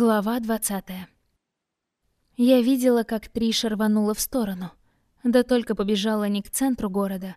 Глава 20 Я видела, как Триша рванула в сторону. Да только побежала не к центру города,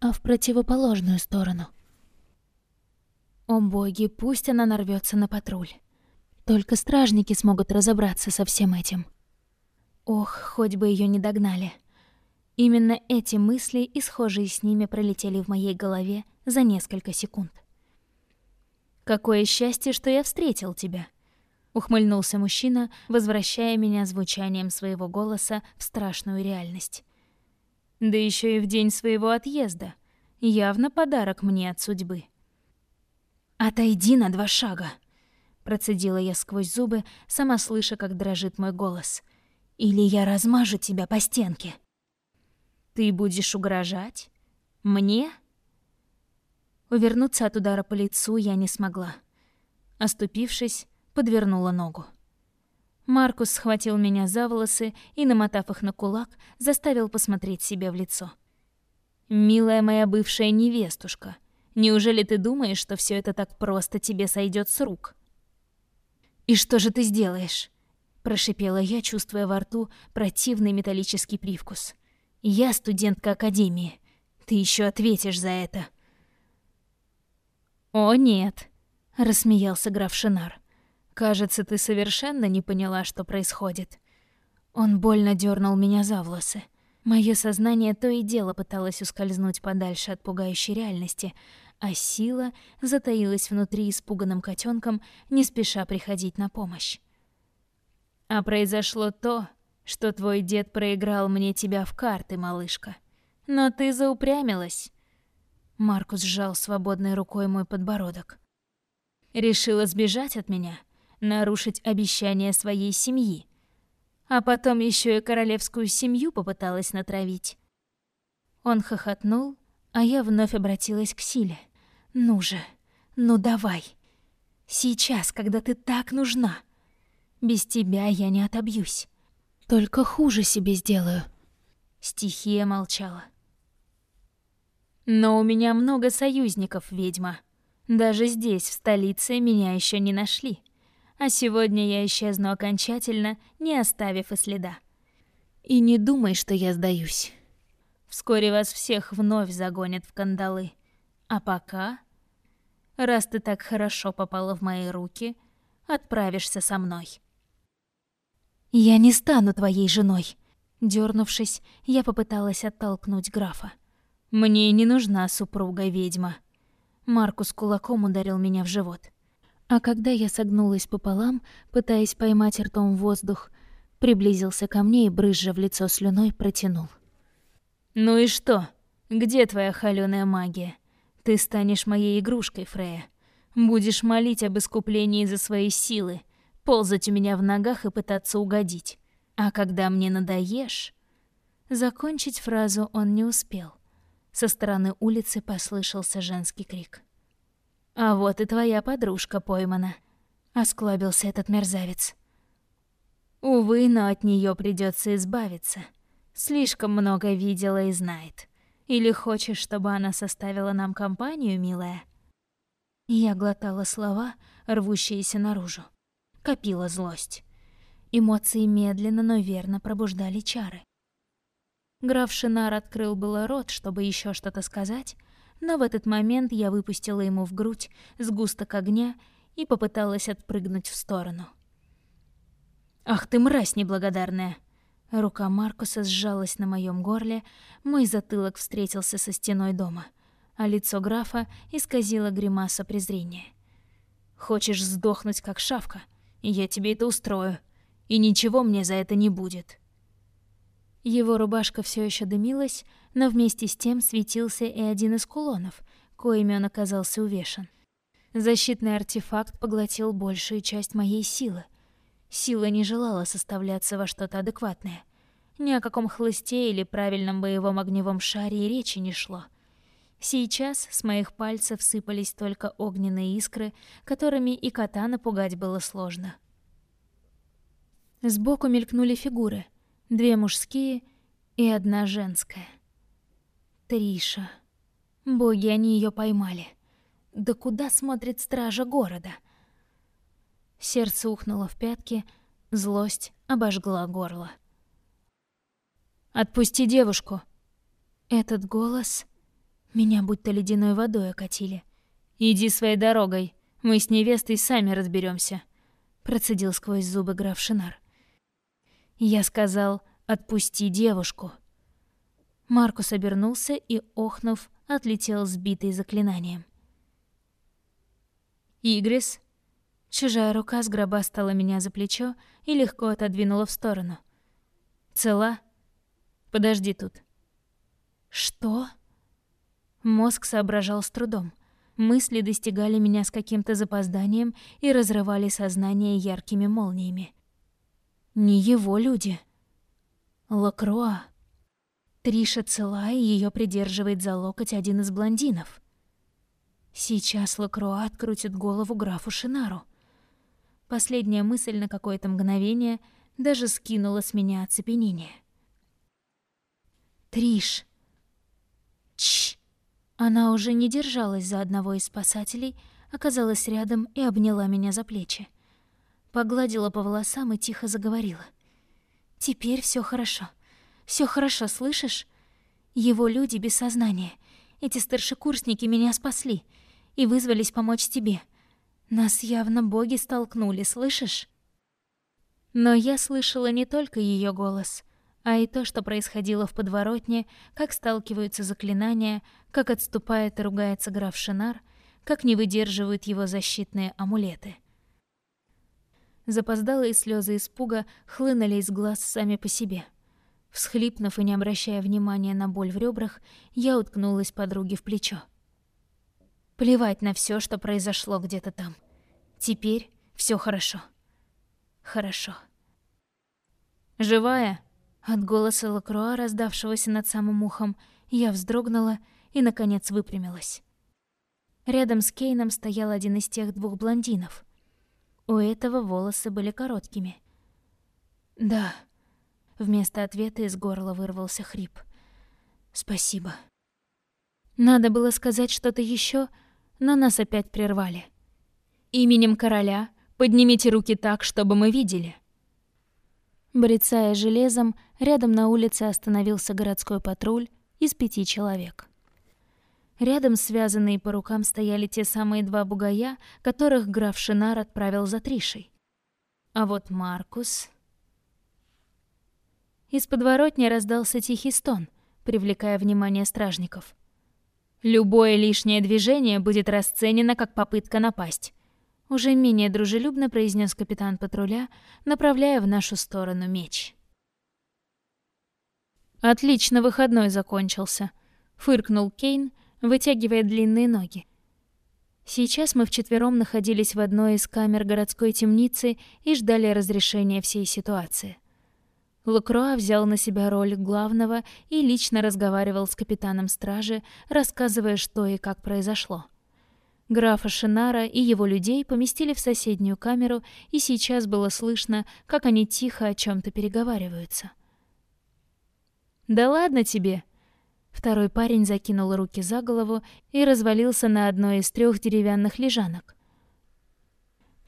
а в противоположную сторону. О боги, пусть она нарвется на патруль. Только стражники смогут разобраться со всем этим. Ох, хоть бы ее не догнали. Именно эти мысли и схожие с ними пролетели в моей голове за несколько секунд. «Какое счастье, что я встретил тебя!» Ухмыльнулся мужчина, возвращая меня звучанием своего голоса в страшную реальность. Да еще и в день своего отъезда. Явно подарок мне от судьбы. «Отойди на два шага!» Процедила я сквозь зубы, сама слыша, как дрожит мой голос. «Или я размажу тебя по стенке!» «Ты будешь угрожать? Мне?» Увернуться от удара по лицу я не смогла. Оступившись, подвернула ногу. Маркус схватил меня за волосы и, намотав их на кулак, заставил посмотреть себе в лицо. «Милая моя бывшая невестушка, неужели ты думаешь, что все это так просто тебе сойдет с рук?» «И что же ты сделаешь?» — прошипела я, чувствуя во рту противный металлический привкус. «Я студентка Академии. Ты еще ответишь за это». «О, нет», — рассмеялся граф Шинар. Кажется, ты совершенно не поняла, что происходит. Он больно дернул меня за волосы. Мое сознание то и дело пыталось ускользнуть подальше от пугающей реальности, а сила затаилась внутри испуганным котенком, не спеша приходить на помощь. А произошло то, что твой дед проиграл мне тебя в карты, малышка. Но ты заупрямилась. Маркус сжал свободной рукой мой подбородок. Решила сбежать от меня — нарушить обещание своей семьи. А потом еще и королевскую семью попыталась натравить. Он хохотнул, а я вновь обратилась к силе. «Ну же, ну давай. Сейчас, когда ты так нужна. Без тебя я не отобьюсь. Только хуже себе сделаю». Стихия молчала. «Но у меня много союзников, ведьма. Даже здесь, в столице, меня еще не нашли а сегодня я исчезну окончательно, не оставив и следа. И не думай, что я сдаюсь. Вскоре вас всех вновь загонят в кандалы. А пока, раз ты так хорошо попала в мои руки, отправишься со мной. Я не стану твоей женой. Дёрнувшись, я попыталась оттолкнуть графа. Мне не нужна супруга-ведьма. Маркус кулаком ударил меня в живот. А когда я согнулась пополам, пытаясь поймать ртом воздух, приблизился ко мне и, брызжа в лицо слюной, протянул. «Ну и что? Где твоя холёная магия? Ты станешь моей игрушкой, Фрея. Будешь молить об искуплении за свои силы, ползать у меня в ногах и пытаться угодить. А когда мне надоешь...» Закончить фразу он не успел. Со стороны улицы послышался женский крик. А вот и твоя подружка поймана, осклабился этот мерзавец. Увы, но от нее придется избавиться. Слишком много видела и знает. Или хочешь, чтобы она составила нам компанию, милая? Я глотала слова, рвущиеся наружу. Копила злость. Эмоции медленно, но верно пробуждали чары. Граф Шинар открыл было рот, чтобы еще что-то сказать, но в этот момент я выпустила ему в грудь сгусток огня и попыталась отпрыгнуть в сторону. «Ах ты мразь неблагодарная!» Рука Маркуса сжалась на моем горле, мой затылок встретился со стеной дома, а лицо графа исказило гримаса презрения. «Хочешь сдохнуть, как шавка? Я тебе это устрою, и ничего мне за это не будет». Его рубашка все еще дымилась, но вместе с тем светился и один из кулонов, коими он оказался увешан. Защитный артефакт поглотил большую часть моей силы. Сила не желала составляться во что-то адекватное. Ни о каком хлысте или правильном боевом огневом шаре и речи не шло. Сейчас с моих пальцев сыпались только огненные искры, которыми и кота напугать было сложно. Сбоку мелькнули фигуры — Две мужские и одна женская. Триша. Боги, они ее поймали. Да куда смотрит стража города? Сердце ухнуло в пятки, злость обожгла горло. «Отпусти девушку!» Этот голос... Меня будто ледяной водой окатили. «Иди своей дорогой, мы с невестой сами разберемся, процедил сквозь зубы граф Шинар. Я сказал «отпусти девушку». Маркус обернулся и, охнув, отлетел сбитый заклинанием. «Игрис?» Чужая рука сгробастала меня за плечо и легко отодвинула в сторону. «Цела?» «Подожди тут». «Что?» Мозг соображал с трудом. Мысли достигали меня с каким-то запозданием и разрывали сознание яркими молниями. Не его люди. Лакруа. Триша цела, и ее придерживает за локоть один из блондинов. Сейчас Лакруа открутит голову графу Шинару. Последняя мысль на какое-то мгновение даже скинула с меня оцепенение. Триш. Чш. Она уже не держалась за одного из спасателей, оказалась рядом и обняла меня за плечи. Погладила по волосам и тихо заговорила. «Теперь все хорошо. Все хорошо, слышишь? Его люди без сознания. Эти старшекурсники меня спасли и вызвались помочь тебе. Нас явно боги столкнули, слышишь?» Но я слышала не только ее голос, а и то, что происходило в подворотне, как сталкиваются заклинания, как отступает и ругается граф Шинар, как не выдерживают его защитные амулеты — Запоздалые слезы испуга хлынули из глаз сами по себе. Всхлипнув и не обращая внимания на боль в ребрах, я уткнулась подруге в плечо. Плевать на все, что произошло где-то там. Теперь все хорошо. Хорошо. «Живая?» От голоса Лакруа, раздавшегося над самым ухом, я вздрогнула и, наконец, выпрямилась. Рядом с Кейном стоял один из тех двух блондинов — у этого волосы были короткими. «Да». Вместо ответа из горла вырвался хрип. «Спасибо». Надо было сказать что-то еще, но нас опять прервали. «Именем короля поднимите руки так, чтобы мы видели». Брецая железом, рядом на улице остановился городской патруль из пяти человек. Рядом, связанные по рукам, стояли те самые два бугая, которых граф Шинар отправил за Тришей. А вот Маркус... Из подворотни раздался тихий стон, привлекая внимание стражников. «Любое лишнее движение будет расценено как попытка напасть», уже менее дружелюбно произнес капитан патруля, направляя в нашу сторону меч. «Отлично, выходной закончился», — фыркнул Кейн, вытягивая длинные ноги. Сейчас мы вчетвером находились в одной из камер городской темницы и ждали разрешения всей ситуации. Лакруа взял на себя роль главного и лично разговаривал с капитаном стражи, рассказывая, что и как произошло. Графа Шинара и его людей поместили в соседнюю камеру, и сейчас было слышно, как они тихо о чем то переговариваются. «Да ладно тебе!» Второй парень закинул руки за голову и развалился на одной из трех деревянных лежанок.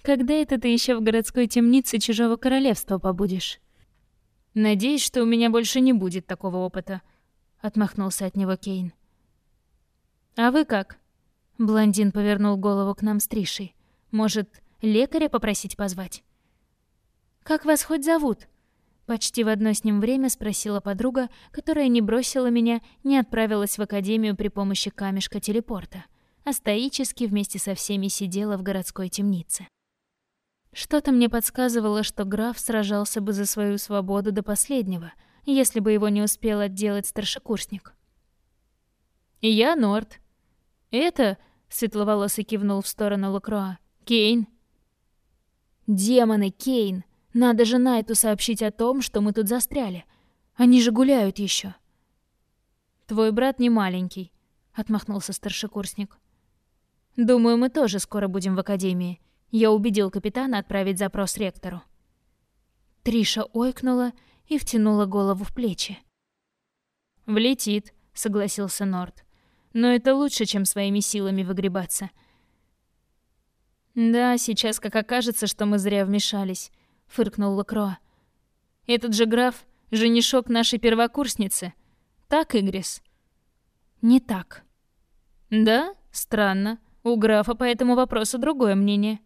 Когда это ты еще в городской темнице чужого королевства побудешь? Надеюсь, что у меня больше не будет такого опыта, отмахнулся от него Кейн. А вы как? Блондин повернул голову к нам с Тришей. Может, лекаря попросить позвать? Как вас хоть зовут? Почти в одно с ним время спросила подруга, которая не бросила меня, не отправилась в академию при помощи камешка телепорта, а стоически вместе со всеми сидела в городской темнице. Что-то мне подсказывало, что граф сражался бы за свою свободу до последнего, если бы его не успел отделать старшекурсник. «И я Норт. Это...» — светловолосый кивнул в сторону Лакруа. «Кейн». «Демоны, Кейн!» Надо же Найту сообщить о том, что мы тут застряли. Они же гуляют еще. Твой брат не маленький, отмахнулся старшекурсник. Думаю, мы тоже скоро будем в академии. Я убедил капитана отправить запрос ректору. Триша ойкнула и втянула голову в плечи. «Влетит», — согласился Норт. «Но это лучше, чем своими силами выгребаться. Да, сейчас как окажется, что мы зря вмешались, фыркнул Лакроа. Этот же граф — женишок нашей первокурсницы. Так, Игрис? Не так. Да? Странно. У графа по этому вопросу другое мнение.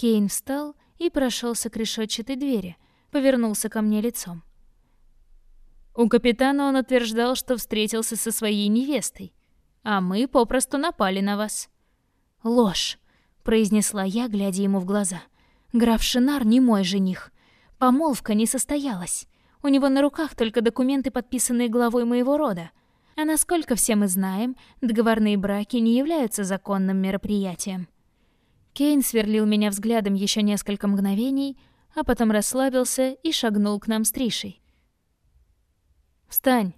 Кейн встал и прошелся к решетчатой двери, повернулся ко мне лицом. У капитана он утверждал, что встретился со своей невестой, а мы попросту напали на вас. Ложь, произнесла я, глядя ему в глаза. Граф Шинар не мой жених. Помолвка не состоялась. У него на руках только документы, подписанные главой моего рода. А насколько все мы знаем, договорные браки не являются законным мероприятием. Кейн сверлил меня взглядом еще несколько мгновений, а потом расслабился и шагнул к нам с Тришей. «Встань!»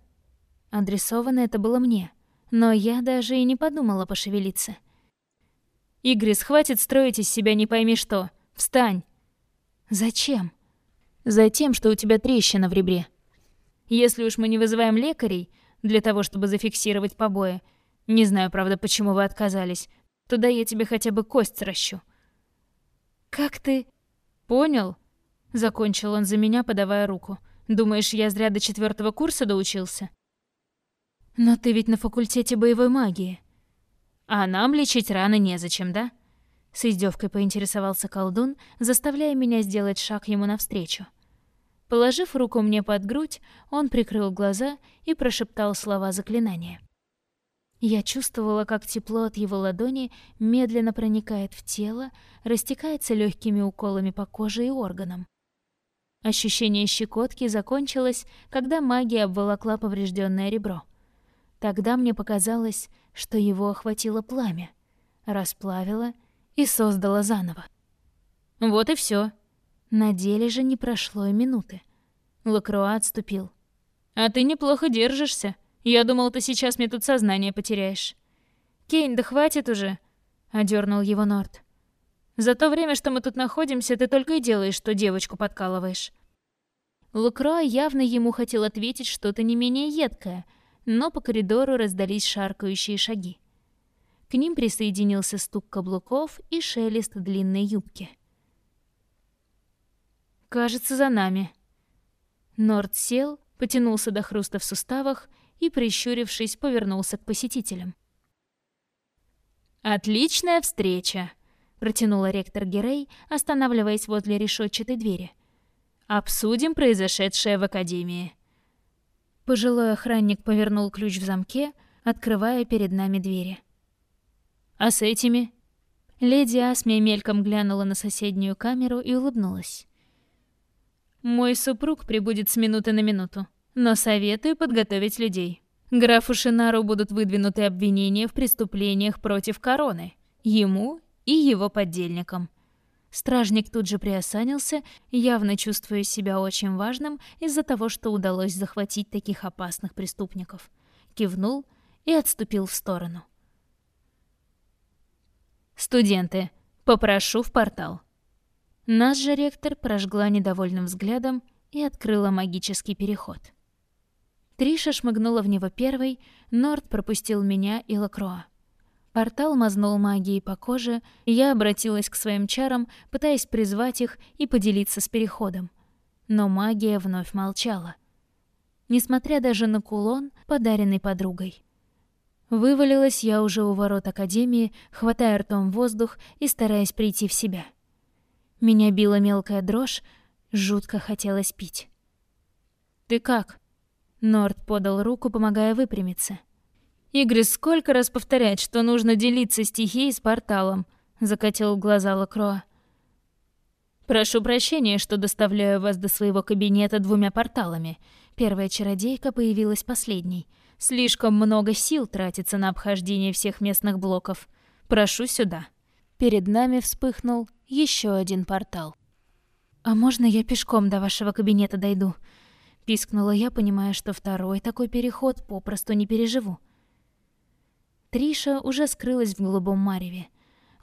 Адресовано это было мне, но я даже и не подумала пошевелиться. «Игрис, хватит строить из себя не пойми что. Встань!» «Зачем?» «Затем, что у тебя трещина в ребре. Если уж мы не вызываем лекарей для того, чтобы зафиксировать побои, не знаю, правда, почему вы отказались, Туда я тебе хотя бы кость сращу. Как ты... Понял? Закончил он за меня, подавая руку. Думаешь, я зря до четвертого курса доучился? Но ты ведь на факультете боевой магии. А нам лечить раны незачем, да? С издевкой поинтересовался колдун, заставляя меня сделать шаг ему навстречу. Положив руку мне под грудь, он прикрыл глаза и прошептал слова заклинания. Я чувствовала, как тепло от его ладони медленно проникает в тело, растекается легкими уколами по коже и органам. Ощущение щекотки закончилось, когда магия обволокла поврежденное ребро. Тогда мне показалось, что его охватило пламя, расплавило и создало заново. Вот и все. На деле же не прошло и минуты. Лакруа отступил. «А ты неплохо держишься», я думал, ты сейчас мне тут сознание потеряешь. Кейн, да хватит уже, одернул его Норт. За то время, что мы тут находимся, ты только и делаешь, что девочку подкалываешь. Лукро явно ему хотел ответить что-то не менее едкое, но по коридору раздались шаркающие шаги. К ним присоединился стук каблуков и шелест длинной юбки. «Кажется, за нами». Норт сел, потянулся до хруста в суставах и, прищурившись, повернулся к посетителям. «Отличная встреча!» — протянула ректор Герей, останавливаясь возле решетчатой двери. «Обсудим произошедшее в Академии». Пожилой охранник повернул ключ в замке, открывая перед нами двери. «А с этими?» Леди Асмия мельком глянула на соседнюю камеру и улыбнулась. «Мой супруг прибудет с минуты на минуту но советую подготовить людей. Графу Шинару будут выдвинуты обвинения в преступлениях против короны, ему и его поддельникам. Стражник тут же приосанился, явно чувствуя себя очень важным из-за того, что удалось захватить таких опасных преступников. Кивнул и отступил в сторону. «Студенты, попрошу в портал». Наш же ректор прожгла недовольным взглядом и открыла магический переход. Триша шмыгнула в него первой, Норд пропустил меня и Лакроа. Портал мазнул магией по коже, и я обратилась к своим чарам, пытаясь призвать их и поделиться с переходом. Но магия вновь молчала. Несмотря даже на кулон, подаренный подругой. Вывалилась я уже у ворот Академии, хватая ртом воздух и стараясь прийти в себя. Меня била мелкая дрожь, жутко хотелось пить. «Ты как?» Норд подал руку, помогая выпрямиться. «Игорь, сколько раз повторять, что нужно делиться стихией с порталом?» Закатил глаза Лакроа. «Прошу прощения, что доставляю вас до своего кабинета двумя порталами. Первая чародейка появилась последней. Слишком много сил тратится на обхождение всех местных блоков. Прошу сюда». Перед нами вспыхнул еще один портал. «А можно я пешком до вашего кабинета дойду?» Пискнула я, понимая, что второй такой переход попросту не переживу. Триша уже скрылась в голубом мареве.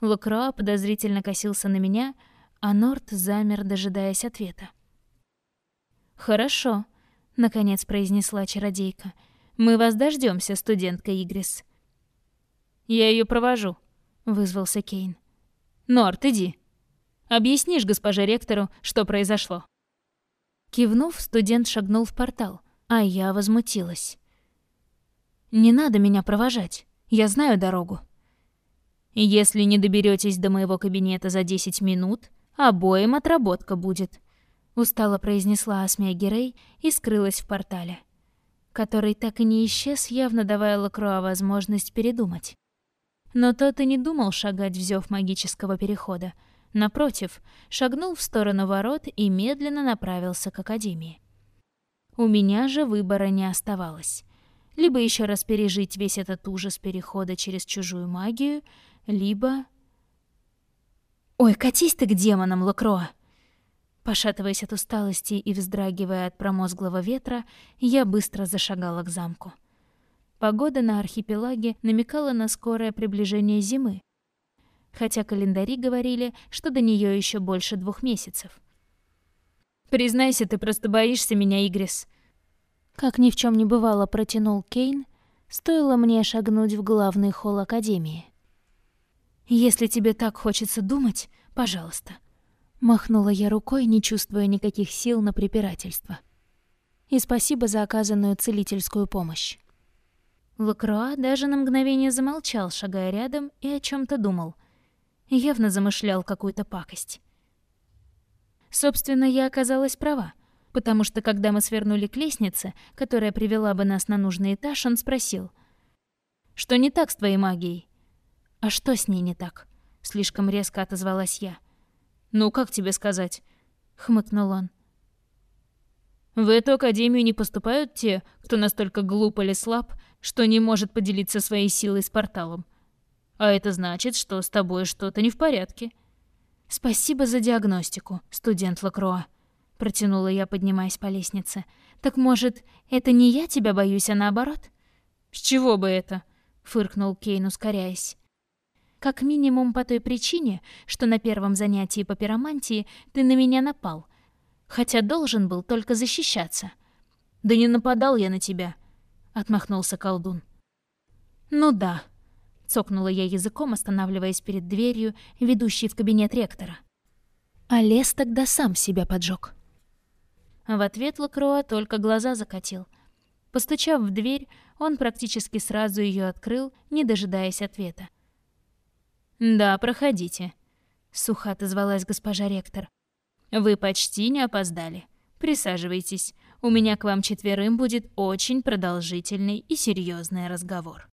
Лукра подозрительно косился на меня, а Норт замер, дожидаясь ответа. «Хорошо», — наконец произнесла чародейка. «Мы вас дождемся, студентка Игрис». «Я ее провожу», — вызвался Кейн. Норт, иди. Объяснишь госпоже ректору, что произошло». Кивнув, студент шагнул в портал, а я возмутилась. «Не надо меня провожать, я знаю дорогу». «Если не доберетесь до моего кабинета за 10 минут, обоим отработка будет», — устало произнесла Асмия Герей и скрылась в портале, который так и не исчез, явно давая Лакруа возможность передумать. Но тот и не думал шагать в зев магического перехода. Напротив, шагнул в сторону ворот и медленно направился к Академии. У меня же выбора не оставалось. Либо еще раз пережить весь этот ужас перехода через чужую магию, либо... «Ой, катись ты к демонам, Лакроа!» Пошатываясь от усталости и вздрагивая от промозглого ветра, я быстро зашагала к замку. Погода на архипелаге намекала на скорое приближение зимы, хотя календари говорили, что до нее еще больше двух месяцев. «Признайся, ты просто боишься меня, Игрис!» Как ни в чем не бывало, протянул Кейн, стоило мне шагнуть в главный холл Академии. «Если тебе так хочется думать, пожалуйста». Махнула я рукой, не чувствуя никаких сил на препирательство. И спасибо за оказанную целительскую помощь. Лакроа даже на мгновение замолчал, шагая рядом, и о чем то думал. Явно замышлял какую-то пакость. Собственно, я оказалась права, потому что когда мы свернули к лестнице, которая привела бы нас на нужный этаж, он спросил. «Что не так с твоей магией?» «А что с ней не так?» Слишком резко отозвалась я. «Ну, как тебе сказать?» — хмыкнул он. В эту академию не поступают те, кто настолько глуп или слаб, что не может поделиться своей силой с порталом. А это значит, что с тобой что-то не в порядке. Спасибо за диагностику, студент Лакроа, протянула я, поднимаясь по лестнице. Так может, это не я тебя боюсь, а наоборот? С чего бы это? фыркнул Кейн, ускоряясь. Как минимум по той причине, что на первом занятии по пиромантии ты на меня напал, хотя должен был только защищаться. Да не нападал я на тебя, отмахнулся колдун. Ну да, цокнула я языком, останавливаясь перед дверью, ведущей в кабинет ректора. А лес тогда сам себя поджег. В ответ Лакроа только глаза закатил. Постучав в дверь, он практически сразу ее открыл, не дожидаясь ответа. «Да, проходите», — сухо отозвалась госпожа ректор. «Вы почти не опоздали. Присаживайтесь. У меня к вам четверым будет очень продолжительный и серьезный разговор».